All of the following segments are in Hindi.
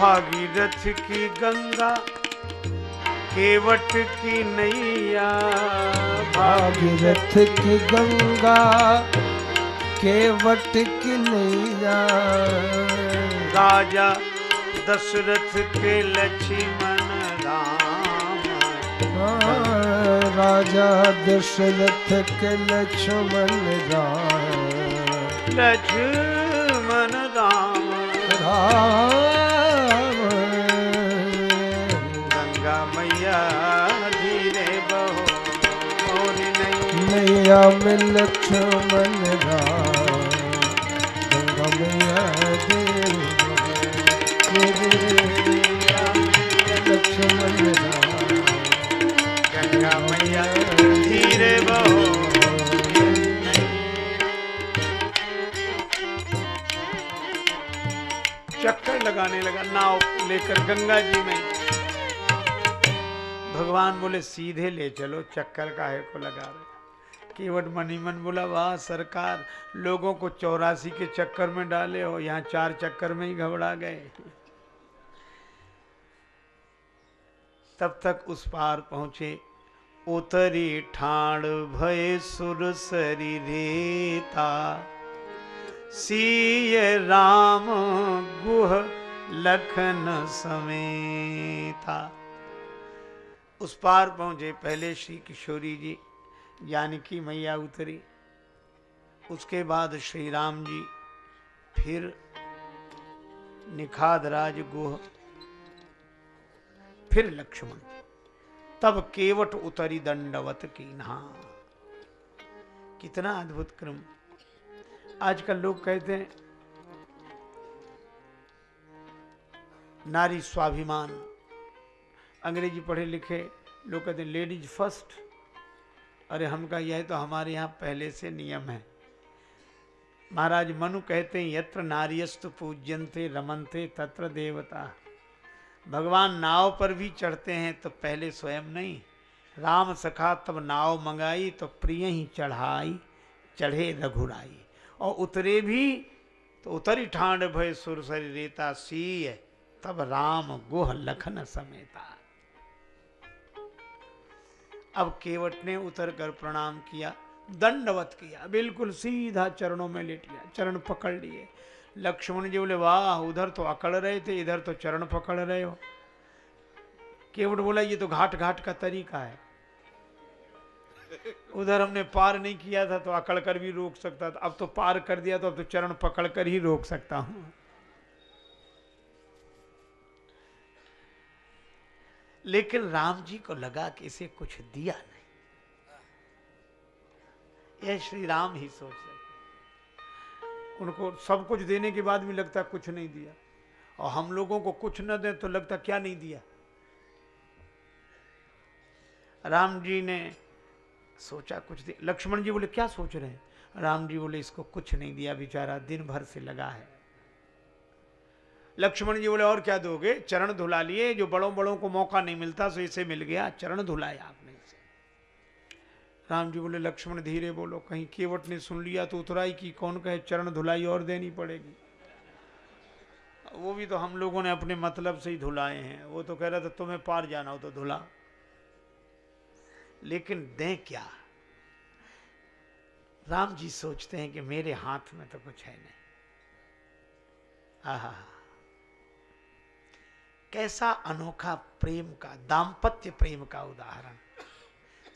भागीरथ की गंगा केवट की नैया। भागीरथ की गंगा केवट की नैया। राजा दशरथ के लक्ष्मण राम। राजा दशरथ के लक्ष्मण राम। लक्ष्मण राम। राम। लक्ष्मण गंगा मैया लक्ष्मण गंगा मैया चक्कर लगाने लगा, नाव लेकर गंगा जी में। भगवान बोले, सीधे ले चलो, चक्कर काहे को लगा रहे केवट मनी मन बोला, वाह, सरकार, लोगों को चौरासी के चक्कर में डाले हो, यहाँ चार चक्कर में ही घबरा गए। तब तक उस पार पहुँचे। उतरी ठाण भय सुरसरी रेता सीय राम गुह लखन समेता। उस पार पहुँचे पहले श्री किशोरी जी। जानकी मैया उतरी। उसके बाद श्री राम जी फिर निखाद राज गुह, फिर लक्ष्मण, तब केवट उतरी दंडवत की नहा कितना अद्भुत क्रम। आजकल लोग कहते हैं, नारी स्वाभिमान। अंग्रेज़ी पढ़े लिखे लोग कहते हैं लेडीज़ फ़र्स्ट अरे हम का यह तो हमारे यहाँ पहले से नियम है। महाराज, मनु कहते हैं, यत्र नारियस्तु पूज्यंते रमनते, तत्र देवता। भगवान नाव पर भी चढ़ते हैं तो पहले स्वयं नहीं। राम सखा, तब नाव मंगाई तो प्रिय ही चढ़ाई, चढ़े रघुराई। और उतरे भी तो उतरी ठांड भय सुरसरी रेता सीय, तब राम गुह लखन समेता। अब केवट ने उतर कर प्रणाम किया, दंडवत किया, बिल्कुल सीधा चरणों में लेट गया, चरण पकड़ लिए। लक्ष्मण जी बोले, वाह, उधर तो अकड़ रहे थे, इधर तो चरण पकड़ रहे हो। केवट बोला, ये तो घाट घाट का तरीका है। उधर हमने पार नहीं किया था तो अकड़ कर भी रोक सकता था। अब तो पार कर दिया तो अब तो चरण पकड़ कर ही रोक सकता हूँ। लेकिन राम जी को लगा कि इसे कुछ दिया नहीं। यह श्री राम ही सोच सकते उनको सब कुछ देने के बाद भी लगता कुछ नहीं दिया। और हम लोगों को कुछ न दे तो लगता क्या नहीं दिया। राम जी ने सोचा कुछ दिया लक्ष्मण जी बोले, क्या सोच रहे हैं? राम जी बोले, इसको कुछ नहीं दिया, बेचारा दिन भर से लगा है। लक्ष्मण जी बोले, और क्या दोगे? चरण धुला लिए, जो बड़ों बड़ों को मौका नहीं मिलता, सो इसे मिल गया, चरण धुलाया आपने इसे। राम जी बोले, लक्ष्मण धीरे बोलो, कहीं केवट ने सुन लिया तो उतराई की, कौन कहे, चरण धुलाई और देनी पड़ेगी। वो भी तो हम लोगों ने अपने मतलब से ही धुलाए हैं। वो तो कह रहा था, तुम्हें पार जाना हो तो धुला। लेकिन दें क्या? राम जी सोचते हैं कि मेरे हाथ में तो कुछ है नहीं। आहा कैसा अनोखा प्रेम का, दाम्पत्य प्रेम का उदाहरण।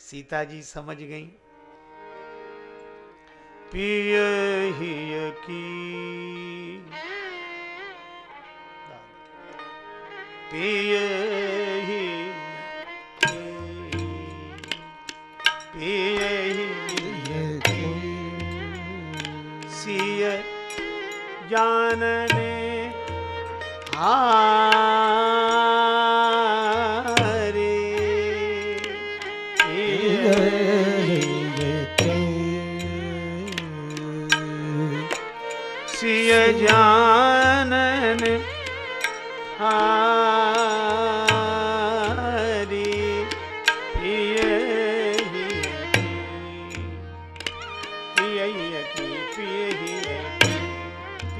सीता जी समझ गई। पिय हिय की। पिय ही ही सिय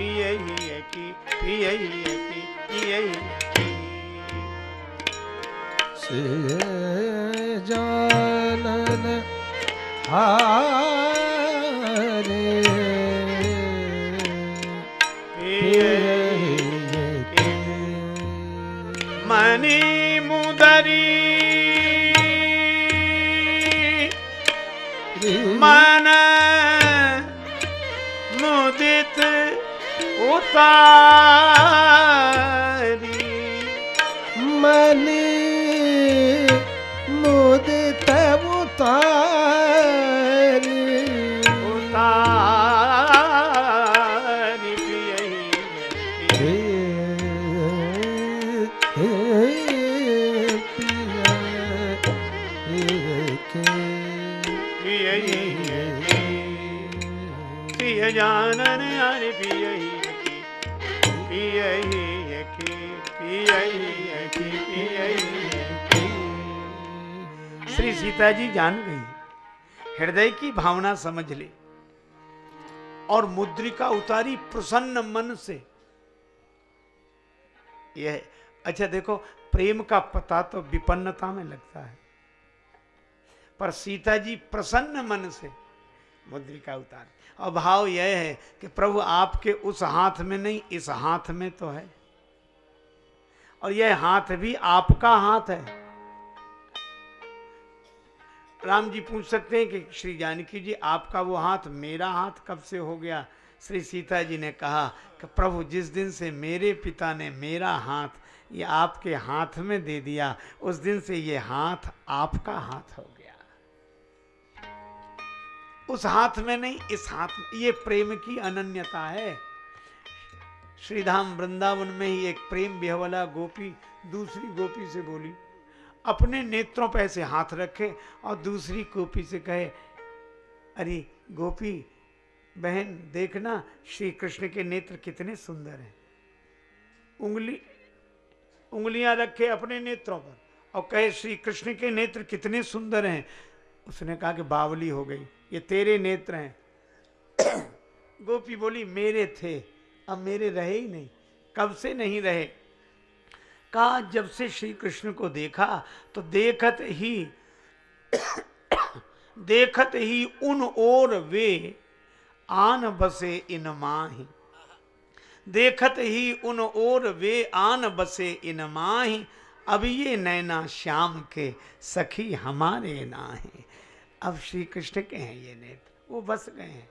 पिय ही की पिय ही उतारी मनी मुदित उतारी सीता जी जान गई। हृदय की भावना समझ ली और मुद्रिका उतारी प्रसन्न मन से। यह अच्छा देखो, प्रेम का पता तो विपन्नता में लगता है। पर सीता जी प्रसन्न मन से मुद्रिका उतार। और भाव यह है कि प्रभु आपके उस हाथ में नहीं, इस हाथ में तो है। और यह हाथ भी आपका हाथ है। राम जी पूछ सकते हैं कि श्री जानकी जी, आपका वो हाथ मेरा हाथ कब से हो गया? श्री सीता जी ने कहा कि प्रभु, जिस दिन से मेरे पिता ने मेरा हाथ ये आपके हाथ में दे दिया, उस दिन से ये हाथ आपका हाथ हो गया। उस हाथ में नहीं, इस हाथ में, ये प्रेम की अनन्यता है। श्रीधाम वृंदावन में ही एक प्रेम बिहवला गोपी, दूसरी गोपी से बोली अपने नेत्रों पर ऐसे हाथ रखे और दूसरी गोपी से कहे, अरे गोपी, बहन, देखना श्री कृष्ण के नेत्र कितने सुंदर हैं। उंगली, उंगलियाँ रखे अपने नेत्रों पर और कहे श्री कृष्ण के नेत्र कितने सुंदर हैं। उसने कहा कि बावली हो गई, ये तेरे नेत्र हैं। गोपी बोली, मेरे थे, अब मेरे रहे ही नहीं। कब से नहीं रहे? कहा जब से श्री कृष्ण को देखा तो देखत ही देखत ही उन और वे आन बसे इन माही। देखत ही उन और वे आन बसे इन माही। अब ये नैना श्याम के सखी हमारे ना है अब श्री कृष्ण के हैं ये नेत्र, वो बस गए हैं।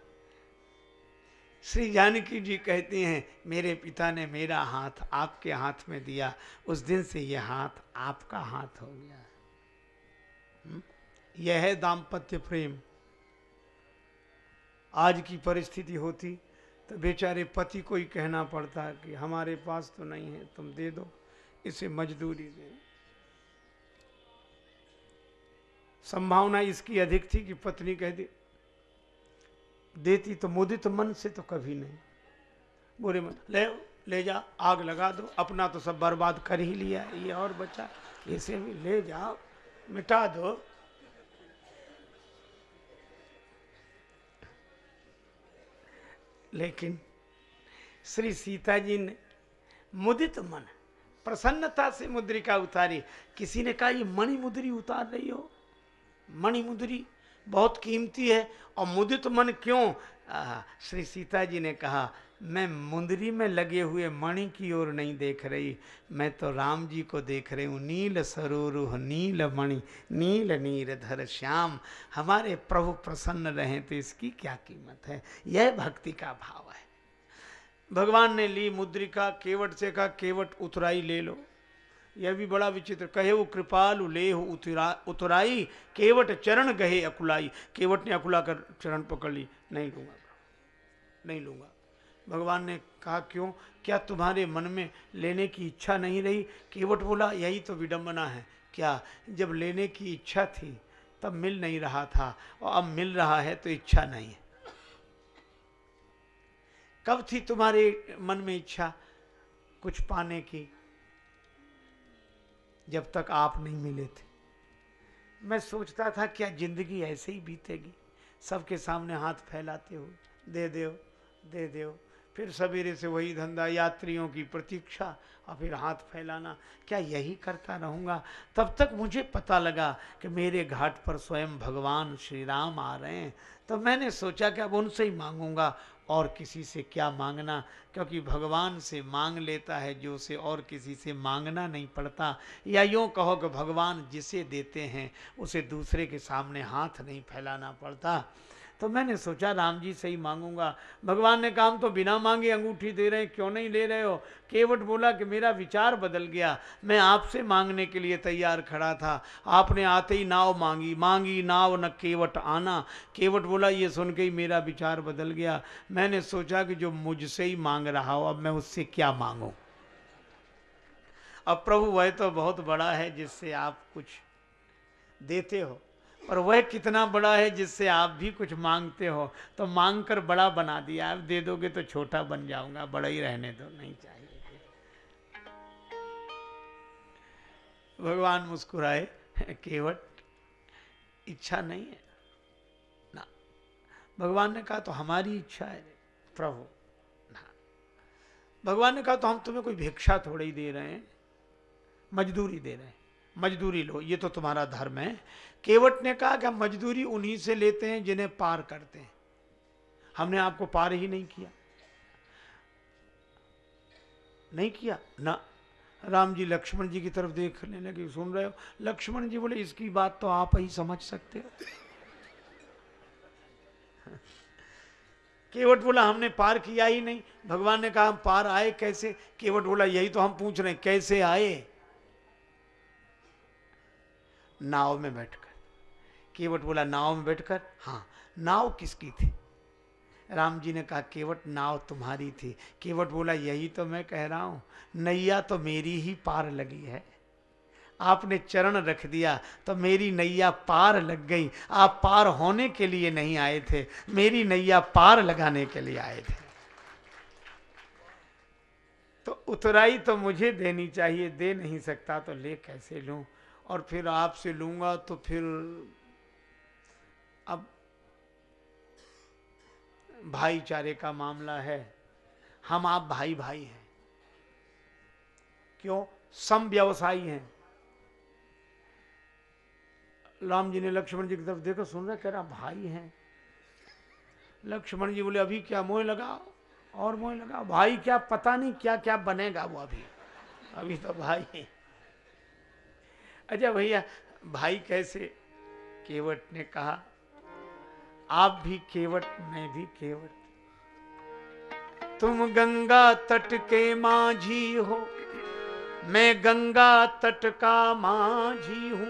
श्री जानकी जी कहती हैं, मेरे पिता ने मेरा हाथ आपके हाथ में दिया। उस दिन से यह हाथ आपका हाथ हो गया हम्म? यह है दाम्पत्य प्रेम। आज की परिस्थिति होती तो बेचारे पति को ही कहना पड़ता कि, हमारे पास तो नहीं है, तुम दे दो, इसे मजदूरी दे। संभावना इसकी अधिक थी कि पत्नी कह दी देती तो मुदित मन से तो कभी नहीं। बुरे मन ले ले जा, आग लगा दो, अपना तो सब बर्बाद कर ही लिया ये और बचा, इसे भी ले जाओ, मिटा दो। लेकिन श्री सीता जी ने मुदित मन, प्रसन्नता से मुद्रिका उतारी। किसी ने कहा, ये मणि मुद्री उतार रही हो मणि मुद्री बहुत कीमती है और मुदित मन क्यों? श्री सीता जी ने कहा, मैं मुंदरी में लगे हुए मणि की ओर नहीं देख रही। मैं तो राम जी को देख रही हूँ। नील सरोरुह, नील मणि, नील नीर धर श्याम, हमारे प्रभु प्रसन्न रहे तो इसकी क्या कीमत है? यह भक्ति का भाव है। भगवान ने ली मुद्रिका, केवट से कहा, केवट उतराई ले लो। यह भी बड़ा विचित्र। कहे वो, कृपालु लेह उतरा, उतराई, केवट चरण गहे अकुलाई। केवट ने अकुला कर चरण पकड़ ली। नहीं लूँगा नहीं लूँगा। भगवान ने कहा, क्यों? क्या तुम्हारे मन में लेने की इच्छा नहीं रही? केवट बोला, यही तो विडम्बना है। क्या? जब लेने की इच्छा थी, तब मिल नहीं रहा था, और अब मिल रहा है तो इच्छा नहीं है। कब थी तुम्हारे मन में इच्छा कुछ पाने की? जब तक आप नहीं मिले थे। मैं सोचता था क्या ज़िंदगी ऐसे ही बीतेगी। सबके सामने हाथ फैलाते हुए, दे दो दे दो। फिर सवेरे से वही धंधा, यात्रियों की प्रतीक्षा और फिर हाथ फैलाना। क्या यही करता रहूँगा? तब तक मुझे पता लगा कि मेरे घाट पर स्वयं भगवान श्री राम आ रहे हैं। तो मैंने सोचा कि अब उनसे ही मांगूँगा। और किसी से क्या मांगना? क्योंकि भगवान से मांग लेता है, जो उसे और किसी से मांगना नहीं पड़ता। या यूँ कहो कि भगवान जिसे देते हैं, उसे दूसरे के सामने हाथ नहीं फैलाना पड़ता। तो मैंने सोचा, राम जी से ही मांगूँगा। भगवान ने काम तो बिना मांगे अंगूठी दे रहे हैं, क्यों नहीं ले रहे हो? केवट बोला कि मेरा विचार बदल गया। मैं आपसे मांगने के लिए तैयार खड़ा था। आपने आते ही नाव मांगी। मांगी नाव न केवट आना। केवट बोला, ये सुन के ही मेरा विचार बदल गया। मैंने सोचा कि जो मुझसे ही मांग रहा हो, अब मैं उससे क्या मांगू? अब प्रभु वह तो बहुत बड़ा है जिससे आप कुछ देते हो। और वह कितना बड़ा है जिससे आप भी कुछ मांगते हो तो मांग कर बड़ा बना दिया। आप दे दोगे तो छोटा बन जाऊँगा, बड़ा ही रहने दो, नहीं चाहिए। भगवान मुस्कुराए, केवट, इच्छा नहीं है। ना। भगवान ने कहा तो हमारी इच्छा है, प्रभु। ना। भगवान ने कहा तो हम तुम्हें कोई भिक्षा थोड़ी दे रहे हैं, मजदूरी दे रहे हैं। मजदूरी लो, ये तो तुम्हारा धर्म है। केवट ने कहा कि हम मजदूरी उन्हीं से लेते हैं जिन्हें पार करते हैं। हमने आपको पार ही नहीं किया। नहीं किया? ना। राम जी लक्ष्मण जी की तरफ़ देखने लगे। सुन रहे हो? लक्ष्मण जी बोले, इसकी बात तो आप ही समझ सकते हो। केवट बोला, हमने पार किया ही नहीं। भगवान ने कहा, हम पार आए कैसे? केवट बोला, यही तो हम पूछ रहे हैं, कैसे आए? नाव में बैठकर। केवट बोला, नाव में बैठकर? हाँ नाव किसकी थी? राम जी ने कहा, केवट, नाव तुम्हारी थी। केवट बोला, यही तो मैं कह रहा हूँ, नैया तो मेरी ही पार लगी है। आपने चरण रख दिया तो मेरी नैया पार लग गई। आप पार होने के लिए नहीं आए थे, मेरी नैया पार लगाने के लिए आए थे। तो उतराई तो मुझे देनी चाहिए, दे नहीं सकता तो ले कैसे लूँ? और फिर आपसे लूँगा तो फिर अब भाईचारे का मामला है। हम आप भाई भाई हैं। क्यों? सम व्यवसायी हैं। राम जी ने लक्ष्मण जी की तरफ़ देखो, सुन रहे कह रहा भाई हैं। लक्ष्मण जी बोले, अभी क्या मोह लगा और मोह लगा भाई क्या पता नहीं क्या क्या बनेगा वो अभी। अभी तो भाई है। अच्छा भैया, भाई कैसे? केवट ने कहा आप भी केवट, मैं भी केवट। तुम गंगा तट के माझी हो, मैं गंगा तट का माझी हूँ।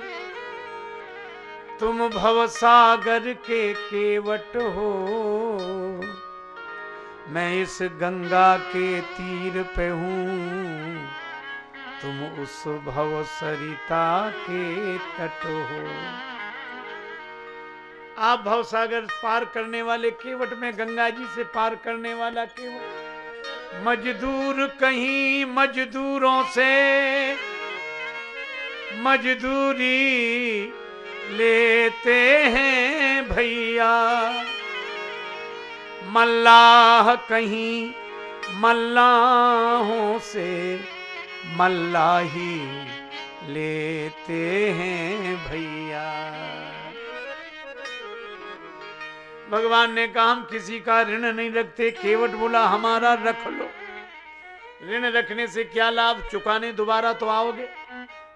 तुम भव सागर के केवट हो, मैं इस गंगा के तीर पे हूँ। तुम उस भव सरिता के तट हो। आप भव सागर पार करने वाले केवट में गंगा जी से पार करने वाला केवट। मजदूर कहीं मजदूरों से मजदूरी लेते हैं भैया। मल्लाह कहीं मल्लाहों से मल्लाही लेते हैं भैया। भगवान ने कहा, हम किसी का ऋण नहीं रखते, केवट बोला, हमारा रख लो। ऋण रखने से क्या लाभ? चुकाने दोबारा तो आओगे?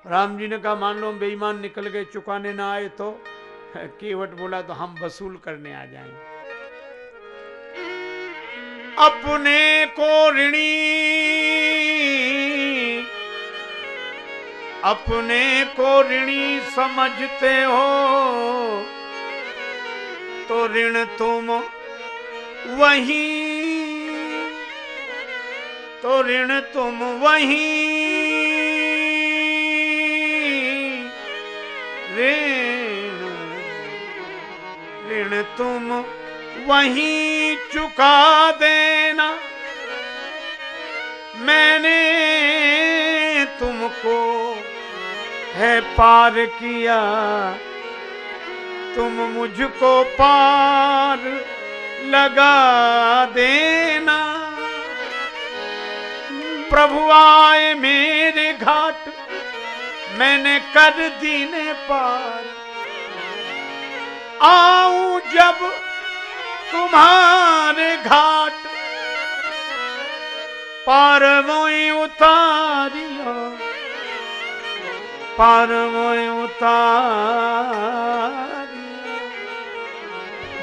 राम जी ने कहा, मान लो बेईमान निकल गए, चुकाने ना आए तो? केवट बोला तो हम वसूल करने आ जाएँगे। अपने को ऋणी, अपने को ऋणी समझते हो। तो ऋण तुम वही। तो ऋण तुम वही। ऋण ऋण तुम वहीं चुका देना। मैंने तुमको है पार किया। तुम मुझको पार लगा देना। प्रभु आए मेरे घाट, मैंने कर दीने पार। आऊँ जब तुम्हारे घाट, पार मोई उतारियो। पार मोई उतारियो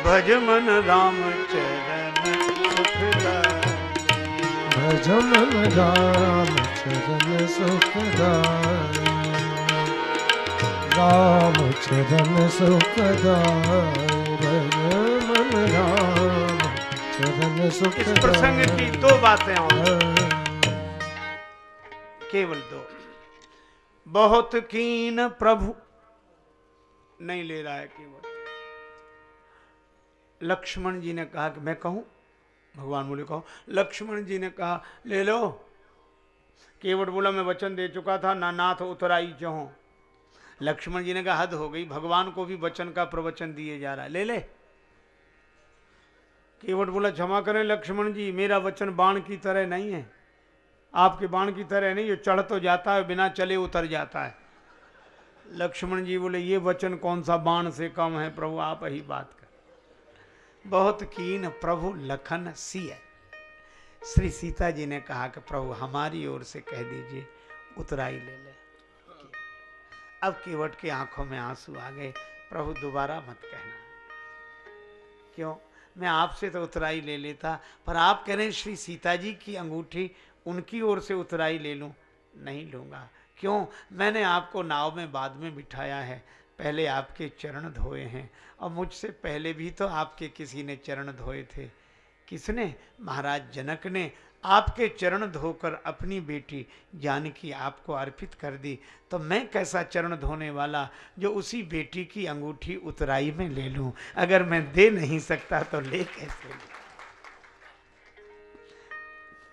भज मन राम चरण सुखदाई भजन राम चरण सुखदाई राम चरण सुखदाई भजन राम चरण इस प्रसंग की दो बातें और। केवल दो। बहुत कीन प्रभु। नहीं ले रहा है केवल। लक्ष्मण जी ने कहा कि मैं कहूँ, भगवान बोले कहो, लक्ष्मण जी ने कहा, ले लो। केवट बोला, मैं वचन दे चुका था, ना नाथ उतराई चहो लक्ष्मण जी ने कहा, हद हो गई, भगवान को भी वचन का प्रवचन दिए जा रहा है। ले ले। केवट बोला, क्षमा करें लक्ष्मण जी, मेरा वचन बाण की तरह नहीं है। आपके बाण की तरह नहीं, ये चढ़ तो जाता है, बिना चले उतर जाता है। लक्ष्मण जी बोले, ये वचन कौन सा बाण से कम है, प्रभु, आप ही बात कर। बहुत कीन प्रभु लखन सिय। श्री सीता जी ने कहा कि प्रभु, हमारी ओर से कह दीजिए, उतराई ले ले। अब केवट की आँखों में आँसू आ गए। प्रभु, दोबारा मत कहना। क्यों? मैं आपसे तो उतराई ले लेता, पर आप कह रहे हैं, श्री सीता जी की अंगूठी उनकी ओर से उतराई ले लूँ? नहीं लूँगा। क्यों? मैंने आपको नाव में, बाद में बिठाया है। पहले आपके चरण धोए हैं। और मुझसे पहले भी तो आपके किसी ने चरण धोए थे। किसने? महाराज जनक ने आपके चरण धोकर अपनी बेटी जानकी आपको अर्पित कर दी। तो मैं कैसा चरण धोने वाला जो उसी बेटी की अंगूठी उतराई में ले लूँ? अगर मैं दे नहीं सकता तो ले कैसे लूँ?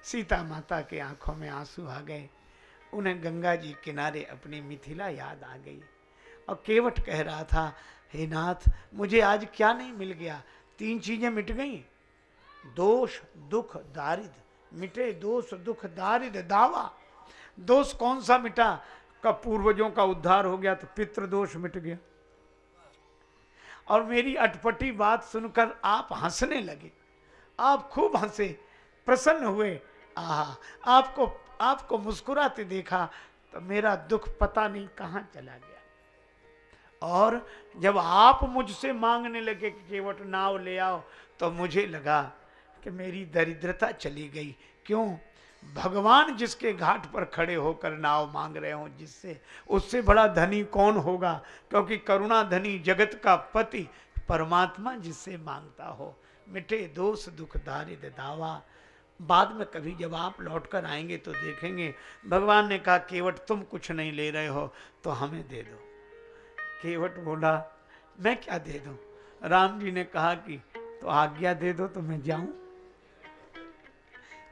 सीता माता के आँखों में आँसू आ गए। उन्हें गंगा जी किनारे अपनी मिथिला याद आ गई। और केवट कह रहा था, हे नाथ, मुझे आज क्या नहीं मिल गया? तीन चीज़ें मिट गई। दोष, दुख दारिद मिटे दोष, दुख दारिद दावा। दोष कौन सा मिटा? का पूर्वजों का उद्धार हो गया तो पितृदोष मिट गया। और मेरी अटपटी बात सुनकर आप हंसने लगे। आप खूब हंसे, प्रसन्न हुए। आहा, आपको आपको मुस्कुराते देखा तो मेरा दुख पता नहीं कहाँ चला गया। और जब आप मुझसे मांगने लगे कि केवट नाव ले आओ तो मुझे लगा कि मेरी दरिद्रता चली गई। क्यों? भगवान जिसके घाट पर खड़े होकर नाव मांग रहे हो, जिससे उससे बड़ा धनी कौन होगा? क्योंकि करुणा धनी जगत का पति परमात्मा जिससे माँगता हो। मिटे दोष, दुख दारिद दावा। बाद में कभी जब आप लौट कर आएँगे तो देखेंगे, भगवान ने कहा, केवट तुम कुछ नहीं ले रहे हो तो हमें दे दो। केवट बोला, मैं क्या दे दूँ? राम जी ने कहा कि तो आज्ञा दे दो तो मैं जाऊँ।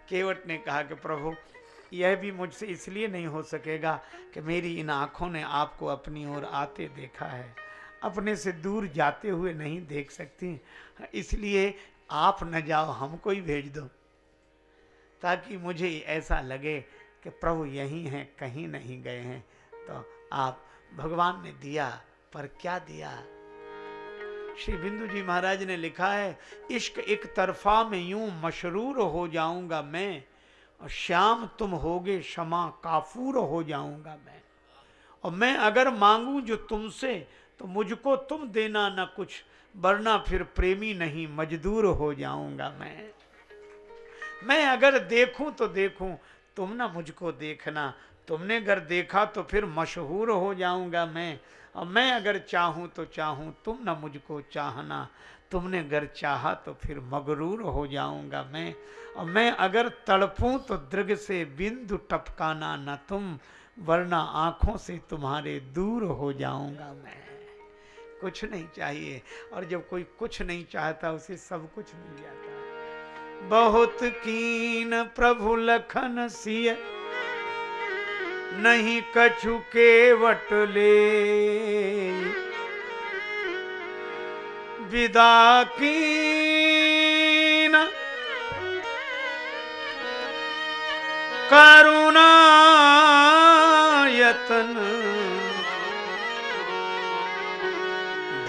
केवट ने कहा कि, प्रभु, यह भी मुझसे इसलिए नहीं हो सकेगा कि मेरी इन आँखों ने आपको अपनी ओर आते देखा है। अपने से दूर जाते हुए नहीं देख सकती। इसलिए आप न जाओ, हमको ही भेज दो। ताकि मुझे ऐसा लगे कि प्रभु यहीं हैं, कहीं नहीं गए हैं। तो आप, भगवान ने दिया पर क्या दिया? श्री बिंदु जी महाराज ने लिखा है, इश्क एक तरफा में यूँ मशरूर हो जाऊँगा मैं, और श्याम तुम होगे क्षमा काफूर हो जाऊँगा मैं। और मैं अगर मांगू जो तुमसे तो मुझको तुम देना न कुछ, वरना फिर प्रेमी नहीं, मजदूर हो जाऊँगा मैं। मैं अगर देखूँ तो देखूँ, तुम ना मुझको देखना तुमने अगर देखा तो फिर मशहूर हो जाऊँगा मैं। और मैं अगर चाहूँ तो चाहूँ, तुम ना मुझको चाहना। तुमने अगर चाहा तो फिर मगरूर हो जाऊँगा मैं। और मैं अगर तड़पूं तो दृग से बिंदु टपकाना न तुम, वरना आँखों से तुम्हारे दूर हो जाऊँगा मैं। कुछ नहीं चाहिए। और जब कोई कुछ नहीं चाहता, उसे सब कुछ मिल जाता। बहुत कीन प्रभु लखन सिय नहीं कछु के वट ले। विदा कीन। करुणायतन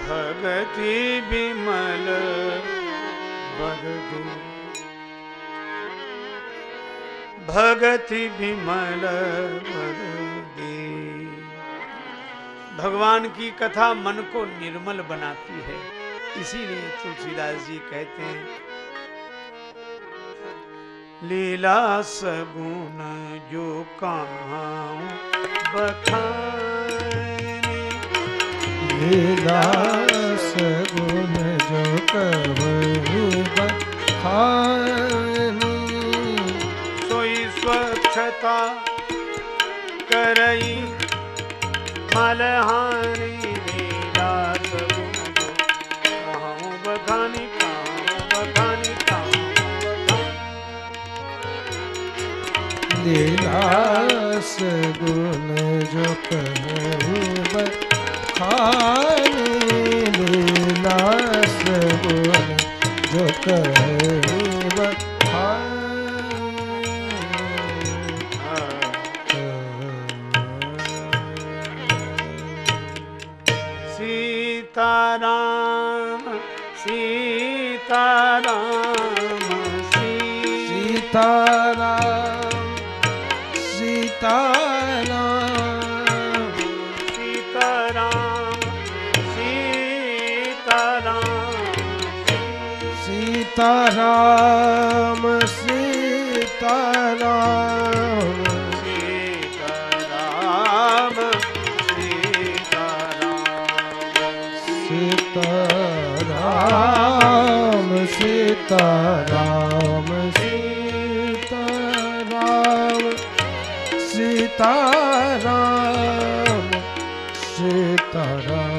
भगति विमल बरदू। भगति विमल भगवान की कथा मन को निर्मल बनाती है। इसीलिए तुलसीदास जी कहते हैं, लीला सगुण जो कहाँ बखाने, लीला सगुण जो कहु का करई मलहारी दास बखानी बखानी लीलास गुण जो कहूँ खानी लीलास गुण जो कहूँ सीताराम सीताराम सीताराम सीताराम। सीताराम सीताराम। सीताराम। सीता राम सीता राम सीता राम सीता राम